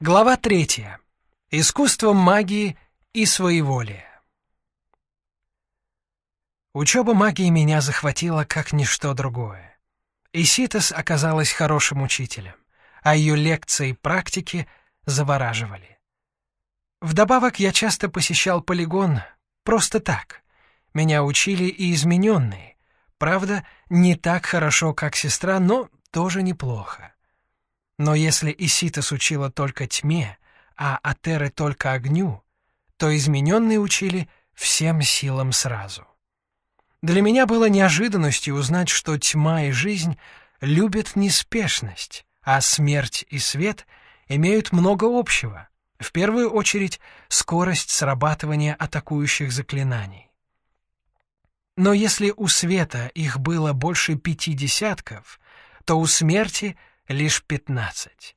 Глава третья. Искусство магии и своеволия. Учеба магии меня захватила как ничто другое. Иситос оказалась хорошим учителем, а ее лекции и практики завораживали. Вдобавок я часто посещал полигон просто так. Меня учили и измененные. Правда, не так хорошо, как сестра, но тоже неплохо. Но если Иситос учила только тьме, а Атеры только огню, то измененные учили всем силам сразу. Для меня было неожиданностью узнать, что тьма и жизнь любят неспешность, а смерть и свет имеют много общего, в первую очередь скорость срабатывания атакующих заклинаний. Но если у света их было больше пяти десятков, то у смерти лишь пятнадцать.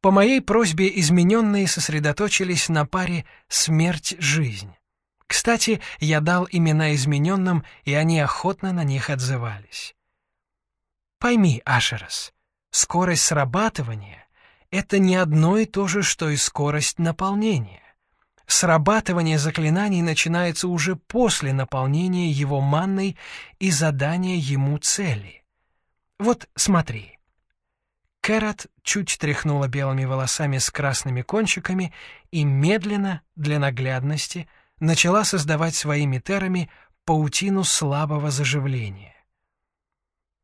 По моей просьбе измененные сосредоточились на паре «смерть-жизнь». Кстати, я дал имена измененным, и они охотно на них отзывались. Пойми, Ашерос, скорость срабатывания — это не одно и то же, что и скорость наполнения. Срабатывание заклинаний начинается уже после наполнения его манной и задания ему цели. Вот смотри. Кэрот чуть тряхнула белыми волосами с красными кончиками и медленно, для наглядности, начала создавать своими терами паутину слабого заживления.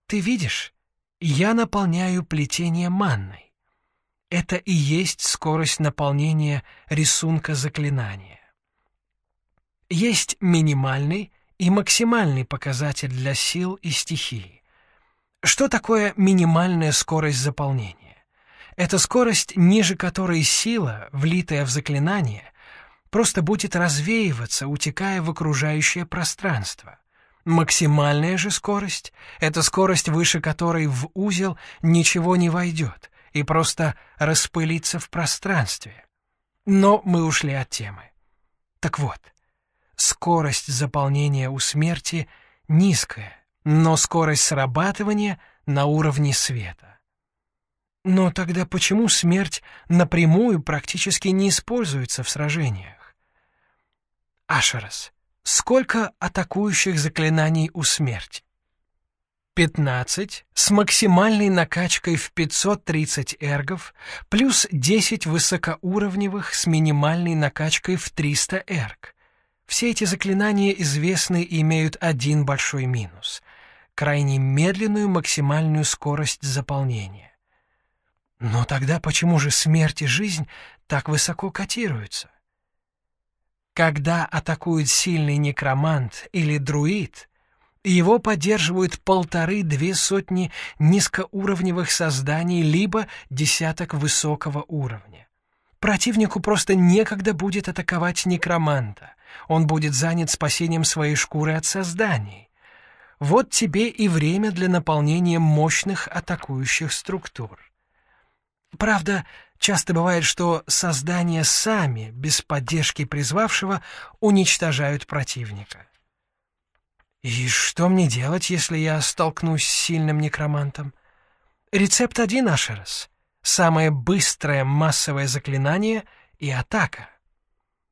«Ты видишь, я наполняю плетение манной. Это и есть скорость наполнения рисунка заклинания. Есть минимальный и максимальный показатель для сил и стихий. Что такое минимальная скорость заполнения? Это скорость, ниже которой сила, влитая в заклинание, просто будет развеиваться, утекая в окружающее пространство. Максимальная же скорость — это скорость, выше которой в узел ничего не войдет и просто распылится в пространстве. Но мы ушли от темы. Так вот, скорость заполнения у смерти низкая, но скорость срабатывания на уровне света. Но тогда почему смерть напрямую практически не используется в сражениях? Ашерас, сколько атакующих заклинаний у смерти? 15 с максимальной накачкой в 530 эргов плюс 10 высокоуровневых с минимальной накачкой в 300 эрг. Все эти заклинания известны и имеют один большой минус крайне медленную максимальную скорость заполнения. Но тогда почему же смерть и жизнь так высоко котируются? Когда атакует сильный некромант или друид, его поддерживают полторы-две сотни низкоуровневых созданий либо десяток высокого уровня. Противнику просто некогда будет атаковать некроманта. Он будет занят спасением своей шкуры от созданий. Вот тебе и время для наполнения мощных атакующих структур. Правда, часто бывает, что создания сами, без поддержки призвавшего, уничтожают противника. И что мне делать, если я столкнусь с сильным некромантом? Рецепт один, Ашерос. Самое быстрое массовое заклинание и атака.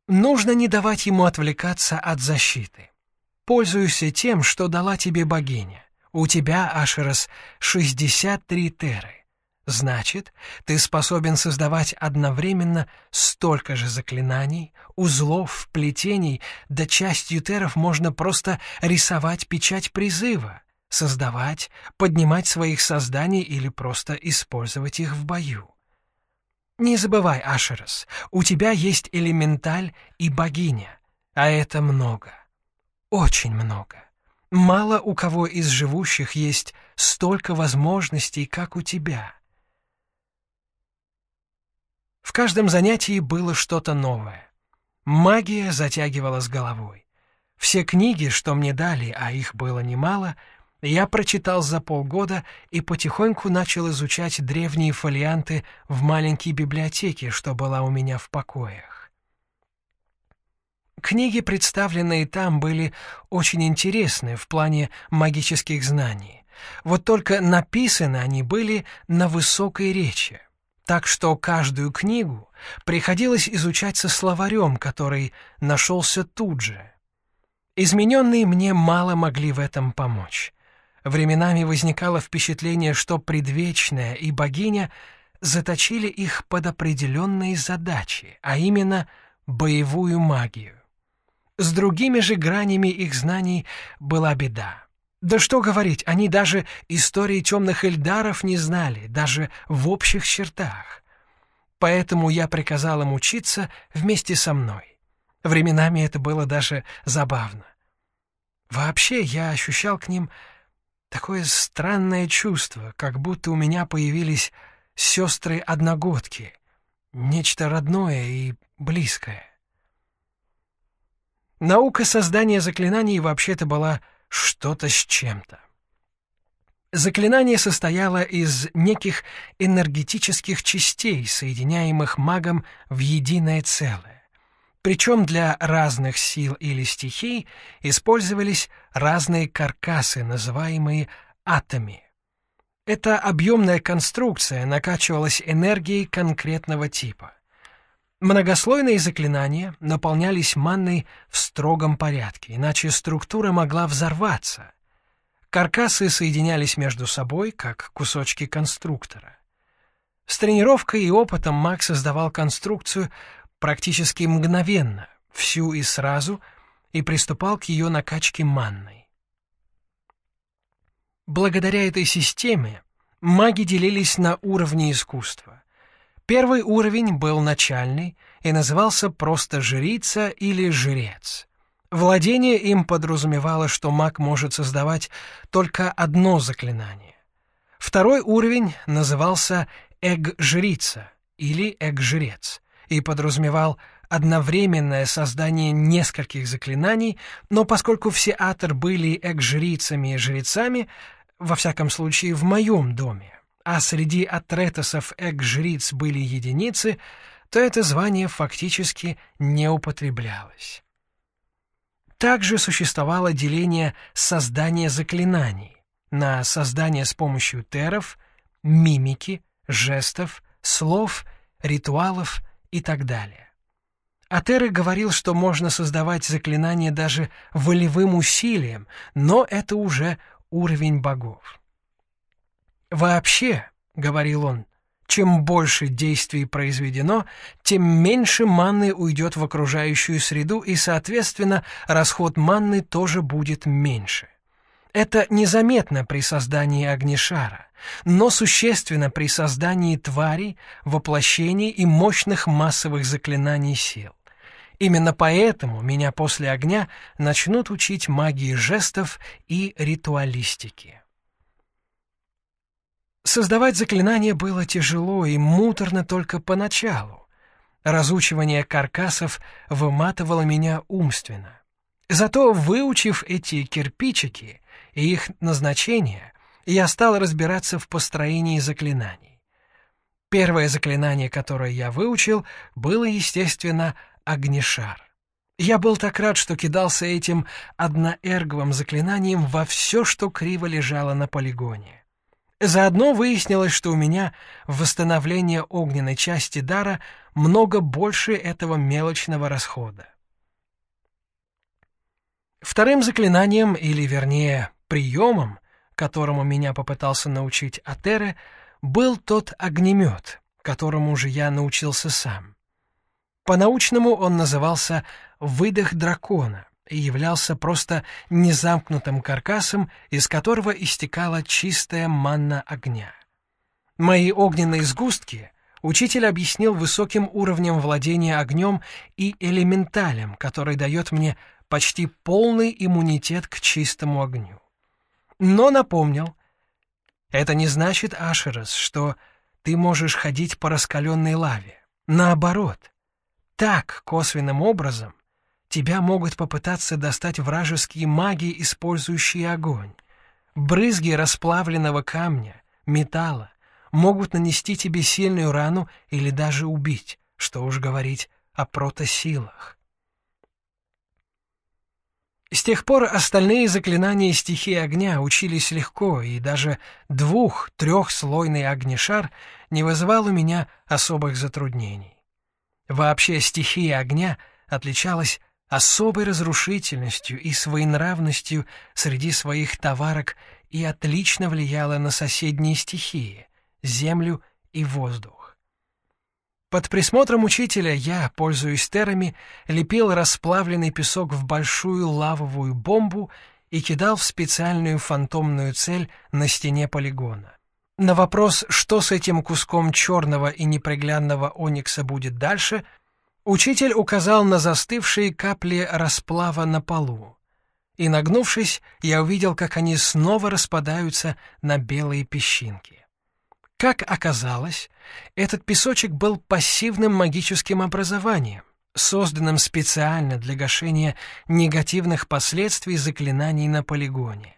Нужно не давать ему отвлекаться от защиты. Пользуйся тем, что дала тебе богиня. У тебя, Ашерос, 63 теры. Значит, ты способен создавать одновременно столько же заклинаний, узлов, плетений, да частью теров можно просто рисовать печать призыва, создавать, поднимать своих созданий или просто использовать их в бою. Не забывай, Ашерос, у тебя есть элементаль и богиня, а это много. Очень много. Мало у кого из живущих есть столько возможностей, как у тебя. В каждом занятии было что-то новое. Магия затягивала с головой. Все книги, что мне дали, а их было немало, я прочитал за полгода и потихоньку начал изучать древние фолианты в маленькой библиотеке, что была у меня в покоях. Книги, представленные там, были очень интересны в плане магических знаний. Вот только написаны они были на высокой речи. так что каждую книгу приходилось изучать со словарем, который нашелся тут же. Измененные мне мало могли в этом помочь. Временами возникало впечатление, что предвечная и богиня заточили их под определенные задачи, а именно боевую магию. С другими же гранями их знаний была беда. Да что говорить, они даже истории темных эльдаров не знали, даже в общих чертах. Поэтому я приказал им учиться вместе со мной. Временами это было даже забавно. Вообще я ощущал к ним такое странное чувство, как будто у меня появились сестры-одногодки, нечто родное и близкое. Наука создания заклинаний вообще-то была что-то с чем-то. Заклинание состояло из неких энергетических частей, соединяемых магом в единое целое. Причем для разных сил или стихий использовались разные каркасы, называемые атами. Эта объемная конструкция накачивалась энергией конкретного типа. Многослойные заклинания наполнялись манной в строгом порядке, иначе структура могла взорваться. Каркасы соединялись между собой, как кусочки конструктора. С тренировкой и опытом маг создавал конструкцию практически мгновенно, всю и сразу, и приступал к ее накачке манной. Благодаря этой системе маги делились на уровни искусства. Первый уровень был начальный и назывался просто жрица или жрец. Владение им подразумевало, что маг может создавать только одно заклинание. Второй уровень назывался эг-жрица или эг-жрец и подразумевал одновременное создание нескольких заклинаний, но поскольку все атор были эг-жрицами и жрецами, во всяком случае в моем доме, а среди атретосов эк-жриц были единицы, то это звание фактически не употреблялось. Также существовало деление создания заклинаний на создание с помощью теров, мимики, жестов, слов, ритуалов и так далее. Атеры говорил, что можно создавать заклинания даже волевым усилием, но это уже уровень богов. «Вообще», — говорил он, — «чем больше действий произведено, тем меньше манны уйдет в окружающую среду, и, соответственно, расход манны тоже будет меньше. Это незаметно при создании огнешара, но существенно при создании тварей, воплощений и мощных массовых заклинаний сил. Именно поэтому меня после огня начнут учить магии жестов и ритуалистики. Создавать заклинания было тяжело и муторно только поначалу. Разучивание каркасов выматывало меня умственно. Зато, выучив эти кирпичики и их назначение, я стал разбираться в построении заклинаний. Первое заклинание, которое я выучил, было, естественно, огнешар. Я был так рад, что кидался этим одноэрговым заклинанием во все, что криво лежало на полигоне. Заодно выяснилось, что у меня в восстановление огненной части дара много больше этого мелочного расхода. Вторым заклинанием, или вернее приемом, которому меня попытался научить Атере, был тот огнемет, которому же я научился сам. По-научному он назывался «выдох дракона», и являлся просто незамкнутым каркасом, из которого истекала чистая манна огня. Мои огненные сгустки учитель объяснил высоким уровнем владения огнем и элементалем, который дает мне почти полный иммунитет к чистому огню. Но напомнил, это не значит, Ашерас, что ты можешь ходить по раскаленной лаве. Наоборот, так, косвенным образом, тебя могут попытаться достать вражеские маги, использующие огонь. Брызги расплавленного камня, металла могут нанести тебе сильную рану или даже убить, что уж говорить о протосилах. С тех пор остальные заклинания стихии огня учились легко, и даже двух-трехслойный огнешар не вызывал у меня особых затруднений. Вообще стихия огня отличалась особой разрушительностью и своенравностью среди своих товарок и отлично влияла на соседние стихии — землю и воздух. Под присмотром учителя я, пользуясь терами, лепил расплавленный песок в большую лавовую бомбу и кидал в специальную фантомную цель на стене полигона. На вопрос, что с этим куском черного и неприглядного оникса будет дальше, учитель указал на застывшие капли расплава на полу. И, нагнувшись, я увидел, как они снова распадаются на белые песчинки. Как оказалось, этот песочек был пассивным магическим образованием, созданным специально для гашения негативных последствий заклинаний на полигоне.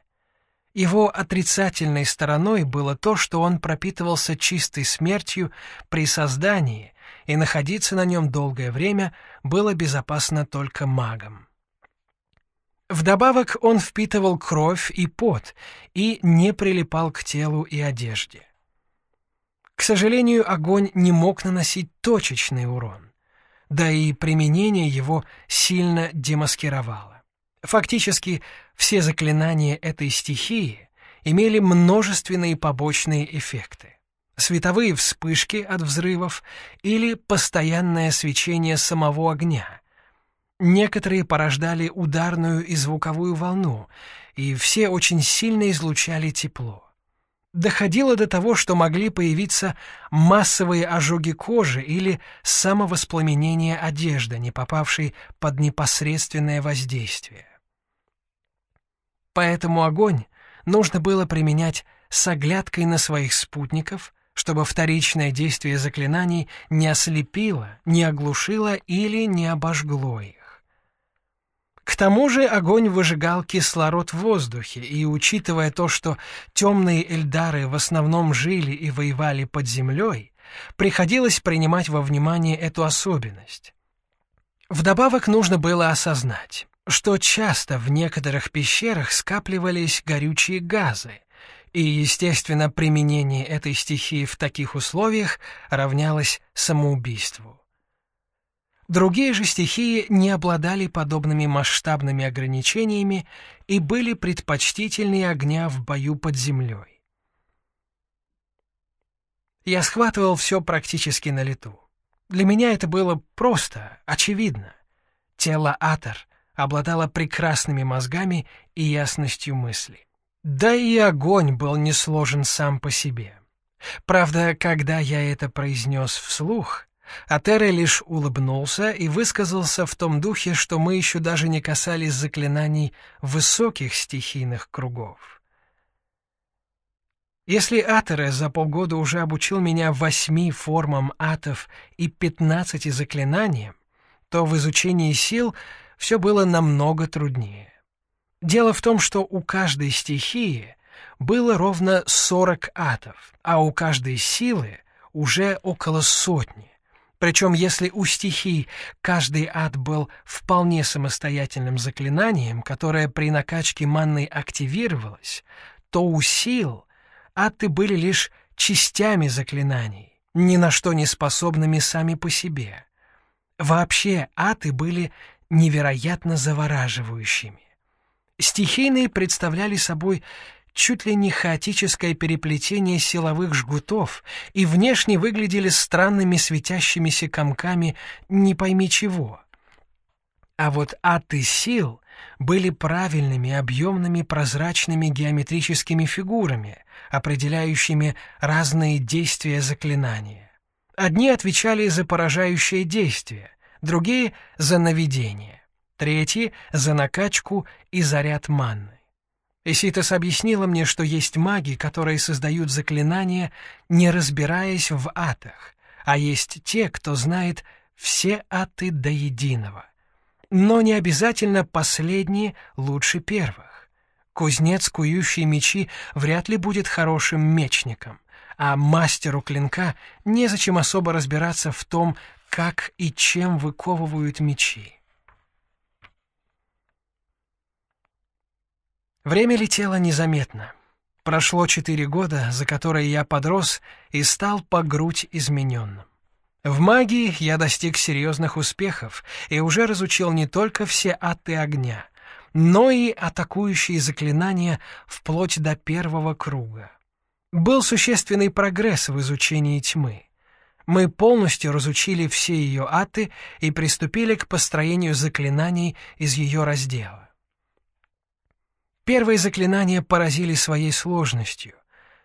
Его отрицательной стороной было то, что он пропитывался чистой смертью при создании, и находиться на нем долгое время было безопасно только магам. Вдобавок он впитывал кровь и пот и не прилипал к телу и одежде. К сожалению, огонь не мог наносить точечный урон, да и применение его сильно демаскировало. Фактически, все заклинания этой стихии имели множественные побочные эффекты. Световые вспышки от взрывов или постоянное свечение самого огня. Некоторые порождали ударную и звуковую волну, и все очень сильно излучали тепло. Доходило до того, что могли появиться массовые ожоги кожи или самовоспламенение одежды, не попавшей под непосредственное воздействие. Поэтому огонь нужно было применять с оглядкой на своих спутников, чтобы вторичное действие заклинаний не ослепило, не оглушило или не обожгло их. К тому же огонь выжигал кислород в воздухе, и, учитывая то, что темные эльдары в основном жили и воевали под землей, приходилось принимать во внимание эту особенность. Вдобавок нужно было осознать, что часто в некоторых пещерах скапливались горючие газы, и, естественно, применение этой стихии в таких условиях равнялось самоубийству. Другие же стихии не обладали подобными масштабными ограничениями и были предпочтительнее огня в бою под землей. Я схватывал все практически на лету. Для меня это было просто, очевидно. Тело Атор — обладала прекрасными мозгами и ясностью мысли. Да и огонь был не сложен сам по себе. Правда, когда я это произнес вслух, Атере лишь улыбнулся и высказался в том духе, что мы еще даже не касались заклинаний высоких стихийных кругов. Если Атере за полгода уже обучил меня восьми формам атов и пятнадцати заклинаниям, то в изучении сил — все было намного труднее. Дело в том, что у каждой стихии было ровно 40 атов, а у каждой силы уже около сотни. Причем если у стихий каждый ад был вполне самостоятельным заклинанием, которое при накачке манной активировалось, то у сил аты были лишь частями заклинаний, ни на что не способными сами по себе. Вообще аты были невероятно завораживающими. Стихийные представляли собой чуть ли не хаотическое переплетение силовых жгутов и внешне выглядели странными светящимися комками не пойми чего. А вот аты сил были правильными, объемными, прозрачными геометрическими фигурами, определяющими разные действия заклинания. Одни отвечали за поражающее действие, другие — за наведение, третьи — за накачку и заряд манны. Иситас объяснила мне, что есть маги, которые создают заклинания, не разбираясь в атах, а есть те, кто знает все аты до единого. Но не обязательно последние лучше первых. Кузнец, кующий мечи, вряд ли будет хорошим мечником, а мастеру клинка незачем особо разбираться в том, как и чем выковывают мечи. Время летело незаметно. Прошло четыре года, за которые я подрос и стал по грудь измененным. В магии я достиг серьезных успехов и уже разучил не только все аты огня, но и атакующие заклинания вплоть до первого круга. Был существенный прогресс в изучении тьмы. Мы полностью разучили все ее аты и приступили к построению заклинаний из ее раздела. Первые заклинания поразили своей сложностью.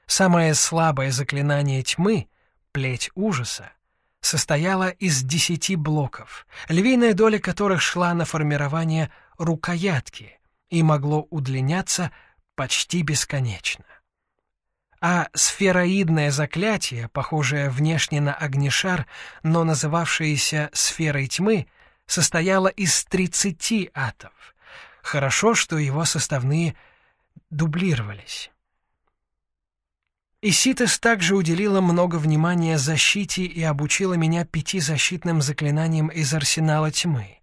Самое слабое заклинание тьмы — плеть ужаса — состояло из десяти блоков, львиная доля которых шла на формирование рукоятки и могло удлиняться почти бесконечно. А сфероидное заклятие, похожее внешне на огнешар, но называвшееся сферой тьмы, состояло из тридцати атов — Хорошо, что его составные дублировались. Иситес также уделила много внимания защите и обучила меня пяти защитным заклинаниям из арсенала тьмы.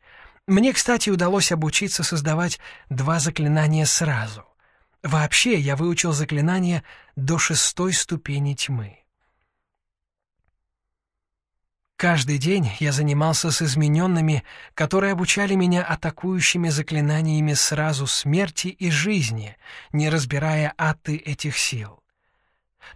Мне, кстати, удалось обучиться создавать два заклинания сразу. Вообще, я выучил заклинания до шестой ступени тьмы. Каждый день я занимался с измененными, которые обучали меня атакующими заклинаниями сразу смерти и жизни, не разбирая аты этих сил.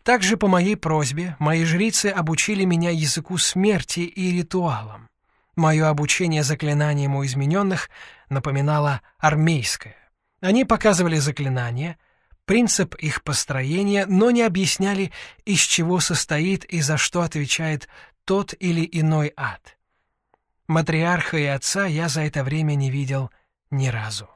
Также по моей просьбе мои жрицы обучили меня языку смерти и ритуалам. Мое обучение заклинаниям у измененных напоминало армейское. Они показывали заклинания, принцип их построения, но не объясняли, из чего состоит и за что отвечает тот или иной ад. Матриарха и отца я за это время не видел ни разу.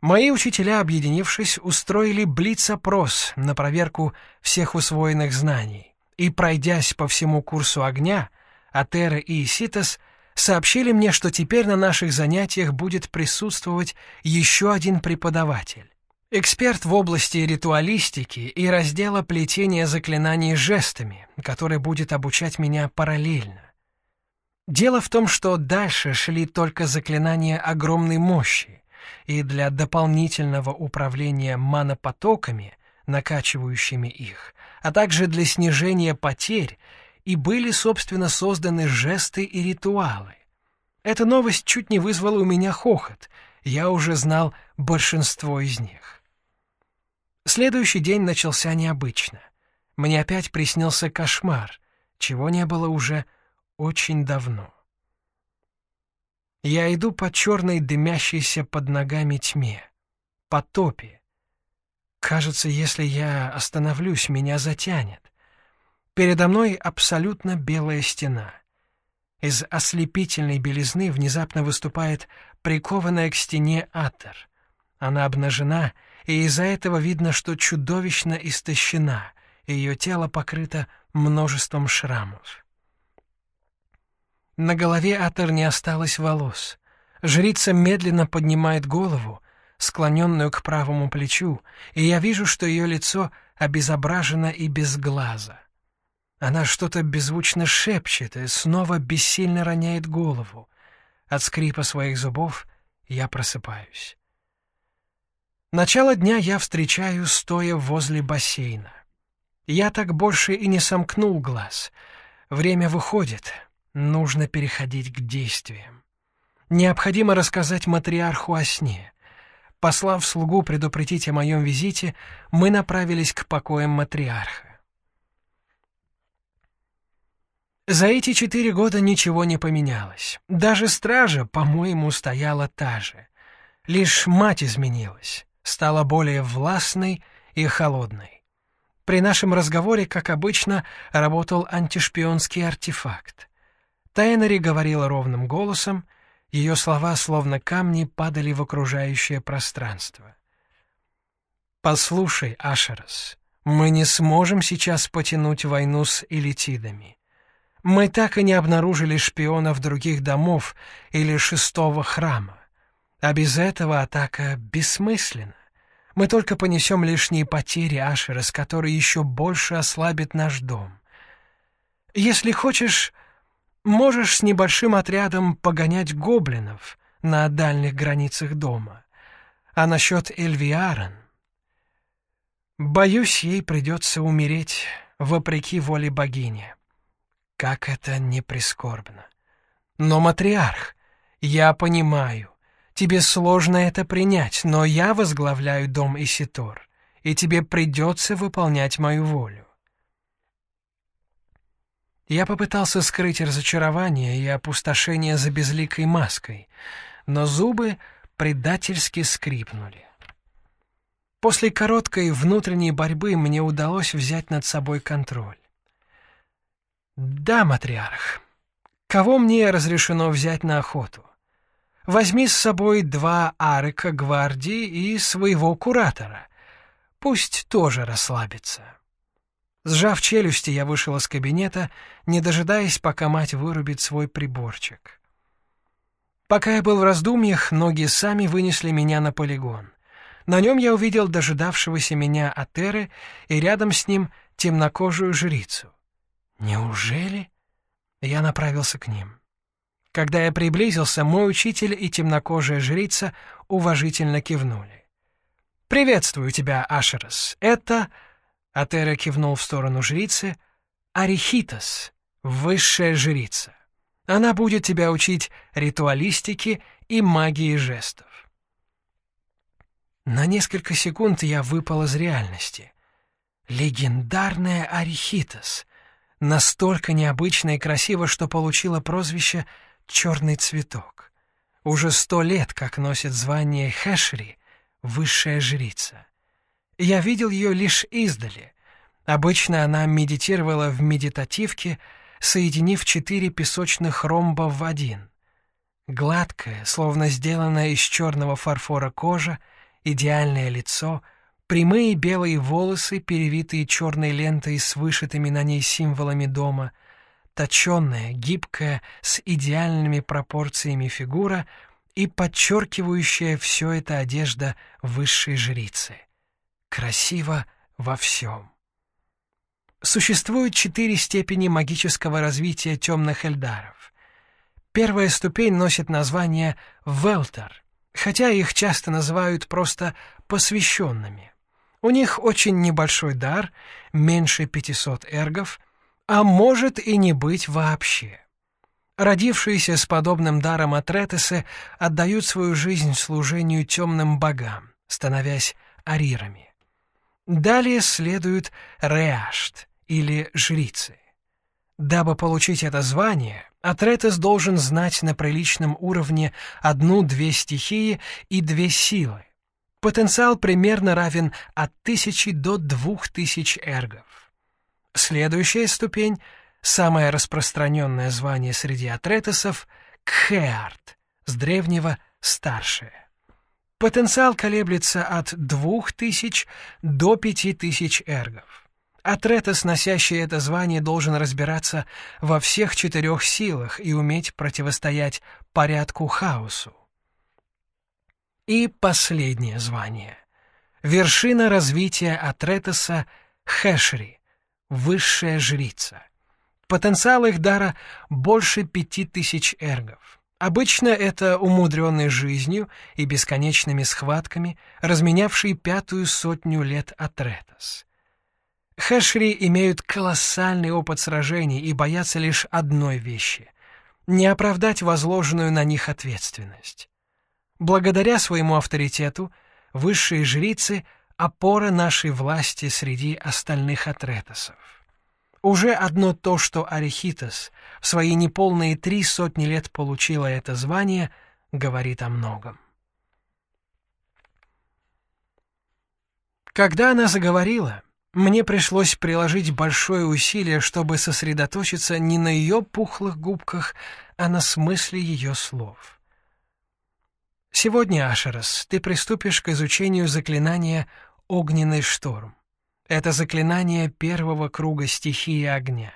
Мои учителя, объединившись, устроили блиц-опрос на проверку всех усвоенных знаний, и, пройдясь по всему курсу огня, Атера и Иситос сообщили мне, что теперь на наших занятиях будет присутствовать еще один преподаватель. Эксперт в области ритуалистики и раздела плетения заклинаний жестами, который будет обучать меня параллельно. Дело в том, что дальше шли только заклинания огромной мощи, и для дополнительного управления манопотоками, накачивающими их, а также для снижения потерь, и были, собственно, созданы жесты и ритуалы. Эта новость чуть не вызвала у меня хохот, я уже знал большинство из них. Следующий день начался необычно. Мне опять приснился кошмар, чего не было уже очень давно. Я иду по черной дымящейся под ногами тьме, по топе. Кажется, если я остановлюсь, меня затянет. Передо мной абсолютно белая стена. Из ослепительной белизны внезапно выступает прикованная к стене атор. Она обнажена и из-за этого видно, что чудовищно истощена, и ее тело покрыто множеством шрамов. На голове Атер не осталось волос. Жрица медленно поднимает голову, склоненную к правому плечу, и я вижу, что ее лицо обезображено и без глаза. Она что-то беззвучно шепчет и снова бессильно роняет голову. От скрипа своих зубов я просыпаюсь. Начало дня я встречаю, стоя возле бассейна. Я так больше и не сомкнул глаз. Время выходит, нужно переходить к действиям. Необходимо рассказать матриарху о сне. Послав слугу предупредить о моем визите, мы направились к покоям матриарха. За эти четыре года ничего не поменялось. Даже стража, по-моему, стояла та же. Лишь мать изменилась стала более властной и холодной. При нашем разговоре, как обычно, работал антишпионский артефакт. Тайнери говорила ровным голосом, ее слова, словно камни, падали в окружающее пространство. «Послушай, Ашерос, мы не сможем сейчас потянуть войну с элитидами. Мы так и не обнаружили шпионов других домов или шестого храма. А без этого атака бессмысленна. Мы только понесем лишние потери, Ашерас, которые еще больше ослабят наш дом. Если хочешь, можешь с небольшим отрядом погонять гоблинов на дальних границах дома. А насчет Эльвиарен... Боюсь, ей придется умереть вопреки воле богини. Как это не прискорбно. Но, матриарх, я понимаю, тебе сложно это принять, но я возглавляю дом Иситор, и тебе придется выполнять мою волю. Я попытался скрыть разочарование и опустошение за безликой маской, но зубы предательски скрипнули. После короткой внутренней борьбы мне удалось взять над собой контроль. «Да, матриарх, кого мне разрешено взять на охоту? Возьми с собой два арыка гвардии и своего куратора. Пусть тоже расслабится». Сжав челюсти, я вышел из кабинета, не дожидаясь, пока мать вырубит свой приборчик. Пока я был в раздумьях, ноги сами вынесли меня на полигон. На нем я увидел дожидавшегося меня Атеры и рядом с ним темнокожую жрицу. Неужели? Я направился к ним. Когда я приблизился, мой учитель и темнокожая жрица уважительно кивнули. «Приветствую тебя, Ашерос. Это...» Атера кивнул в сторону жрицы. «Арихитас, высшая жрица. Она будет тебя учить ритуалистике и магии жестов. На несколько секунд я выпал из реальности. Легендарная Арихитас. Настолько необычно и красиво, что получила прозвище «Черный цветок». Уже сто лет, как носит звание Хэшри, высшая жрица. Я видел ее лишь издали. Обычно она медитировала в медитативке, соединив четыре песочных ромба в один. Гладкая, словно сделанная из черного фарфора кожа, идеальное лицо, прямые белые волосы, перевитые черной лентой с вышитыми на ней символами дома, точенная, гибкая, с идеальными пропорциями фигура и подчеркивающая все это одежда высшей жрицы. Красиво во всем. Существует четыре степени магического развития темных эльдаров. Первая ступень носит название «Велтер», хотя их часто называют просто «посвященными». У них очень небольшой дар, меньше 500 эргов, а может и не быть вообще. Родившиеся с подобным даром Атретесы отдают свою жизнь служению темным богам, становясь арирами. Далее следует Реашт, или жрицы. Дабы получить это звание, Атретес должен знать на приличном уровне одну-две стихии и две силы. Потенциал примерно равен от тысячи до двух тысяч эргов. Следующая ступень, самое распространенное звание среди Атретесов — Кхеарт, с древнего «старшее». Потенциал колеблется от двух тысяч до пяти тысяч эргов. Атретес, носящий это звание, должен разбираться во всех четырех силах и уметь противостоять порядку хаосу. И последнее звание. Вершина развития Атретеса — Хэшри, высшая жрица. Потенциал их дара больше пяти тысяч эргов. Обычно это умудренный жизнью и бесконечными схватками, разменявший пятую сотню лет Атретес. Хэшри имеют колоссальный опыт сражений и боятся лишь одной вещи — не оправдать возложенную на них ответственность. Благодаря своему авторитету высшие жрицы — опора нашей власти среди остальных атретосов. Уже одно то, что Арихитос в свои неполные три сотни лет получила это звание, говорит о многом. Когда она заговорила, мне пришлось приложить большое усилие, чтобы сосредоточиться не на ее пухлых губках, а на смысле ее слов. Сегодня, Ашерос, ты приступишь к изучению заклинания «Огненный шторм». Это заклинание первого круга стихии огня.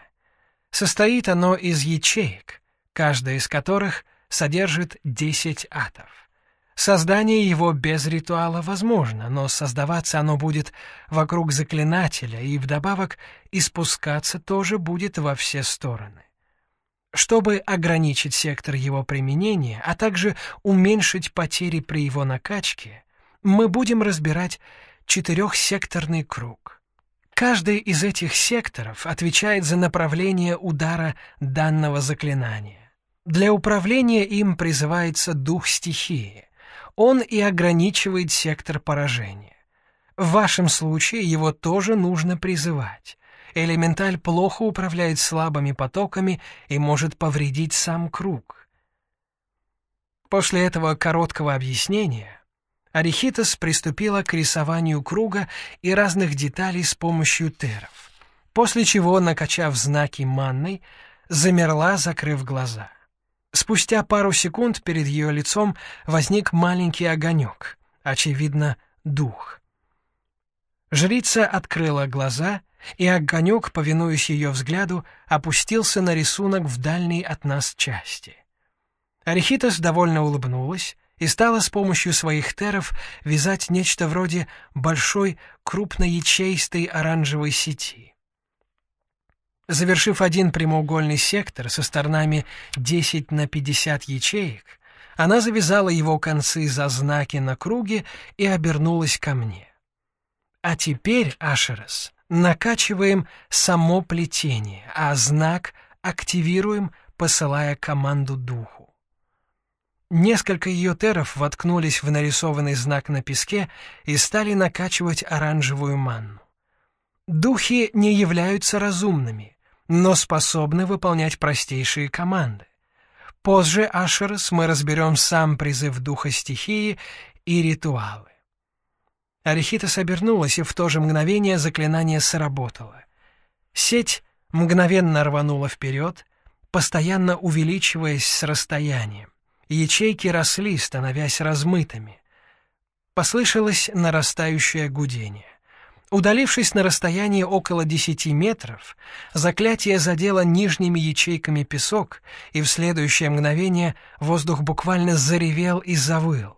Состоит оно из ячеек, каждая из которых содержит 10 атов. Создание его без ритуала возможно, но создаваться оно будет вокруг заклинателя и вдобавок испускаться тоже будет во все стороны. Чтобы ограничить сектор его применения, а также уменьшить потери при его накачке, мы будем разбирать четырехсекторный круг. Каждый из этих секторов отвечает за направление удара данного заклинания. Для управления им призывается дух стихии. Он и ограничивает сектор поражения. В вашем случае его тоже нужно призывать. Элементаль плохо управляет слабыми потоками и может повредить сам круг. После этого короткого объяснения Арихитос приступила к рисованию круга и разных деталей с помощью теров, после чего, накачав знаки манной, замерла, закрыв глаза. Спустя пару секунд перед ее лицом возник маленький огонек, очевидно, дух. Жрица открыла глаза, и огонек, повинуясь ее взгляду, опустился на рисунок в дальней от нас части. Арихитос довольно улыбнулась, и стала с помощью своих теров вязать нечто вроде большой крупноячеистой оранжевой сети. Завершив один прямоугольный сектор со сторонами 10 на 50 ячеек, она завязала его концы за знаки на круге и обернулась ко мне. А теперь, Ашерас, накачиваем само плетение, а знак активируем, посылая команду духу. Несколько ее теров воткнулись в нарисованный знак на песке и стали накачивать оранжевую манну. Духи не являются разумными, но способны выполнять простейшие команды. Позже, Ашерс, мы разберем сам призыв духа стихии и ритуалы. Арихитас обернулась, и в то же мгновение заклинание сработало. Сеть мгновенно рванула вперед, постоянно увеличиваясь с расстоянием. Ячейки росли, становясь размытыми. Послышалось нарастающее гудение. Удалившись на расстояние около десяти метров, заклятие задело нижними ячейками песок, и в следующее мгновение воздух буквально заревел и завыл.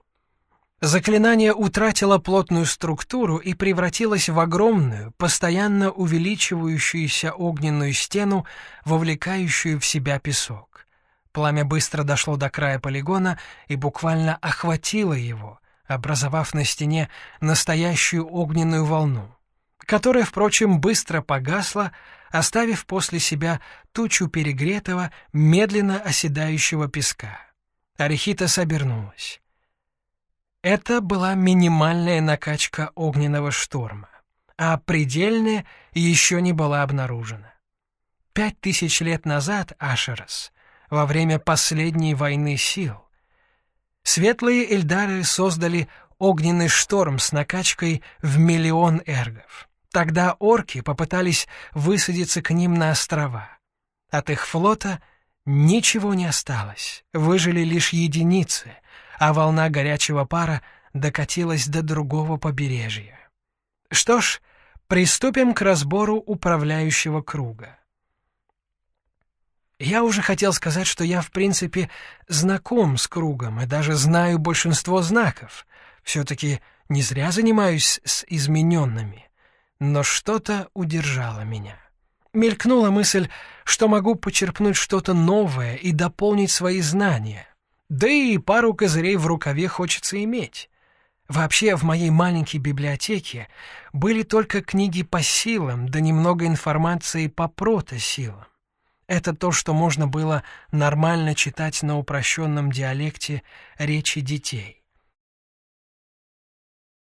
Заклинание утратило плотную структуру и превратилось в огромную, постоянно увеличивающуюся огненную стену, вовлекающую в себя песок. Пламя быстро дошло до края полигона и буквально охватило его, образовав на стене настоящую огненную волну, которая, впрочем, быстро погасла, оставив после себя тучу перегретого, медленно оседающего песка. Арихита собернулась. Это была минимальная накачка огненного шторма, а предельная еще не была обнаружена. Пять тысяч лет назад Ашерас во время последней войны сил. Светлые Эльдары создали огненный шторм с накачкой в миллион эргов. Тогда орки попытались высадиться к ним на острова. От их флота ничего не осталось, выжили лишь единицы, а волна горячего пара докатилась до другого побережья. Что ж, приступим к разбору управляющего круга. Я уже хотел сказать, что я, в принципе, знаком с кругом и даже знаю большинство знаков. Все-таки не зря занимаюсь с измененными. Но что-то удержало меня. Мелькнула мысль, что могу почерпнуть что-то новое и дополнить свои знания. Да и пару козырей в рукаве хочется иметь. Вообще, в моей маленькой библиотеке были только книги по силам, да немного информации по протосилам. Это то, что можно было нормально читать на упрощенном диалекте речи детей.